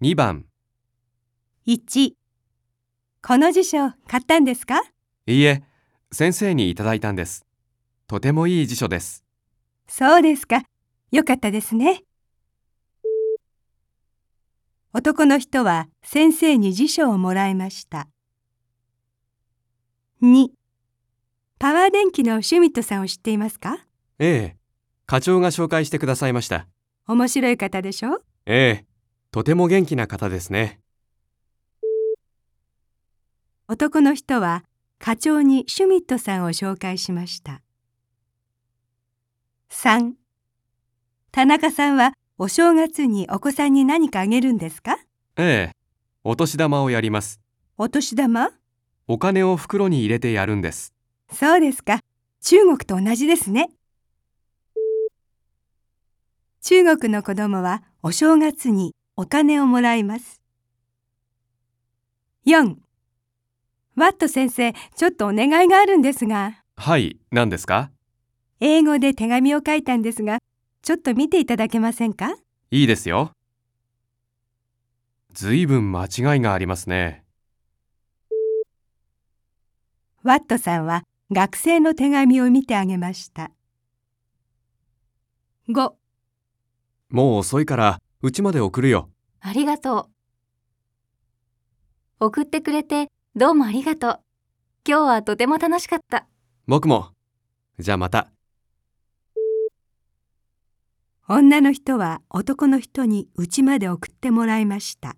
2番、1この辞書買ったんですか？いいえ、先生にいただいたんです。とてもいい辞書です。そうですか。よかったですね。男の人は先生に辞書をもらいました。2パワー電機のシュミットさんを知っていますか？ええ、課長が紹介してくださいました。面白い方でしょ？ええ、とても元気な方ですね。男の人は課長にシュミットさんを紹介しました。3田中さんはお正月にお子さんに何かあげるんですか？ええ、お年玉をやります。お年玉？お金を袋に入れてやるんです。そうですか。中国と同じですね。中国の子供はお正月にお金をもらいます。4ワット先生、ちょっとお願いがあるんですが、はい、何ですか？英語で手紙を書いたんですが、ちょっと見ていただけませんか？いいですよ。ずいぶん間違いがありますね。ワットさんは学生の手紙を見てあげました。5もう遅いから、うちまで送るよ。ありがとう。送ってくれてどうもありがとう。今日はとても楽しかった。僕も。じゃあまた。女の人は男の人に家まで送ってもらいました。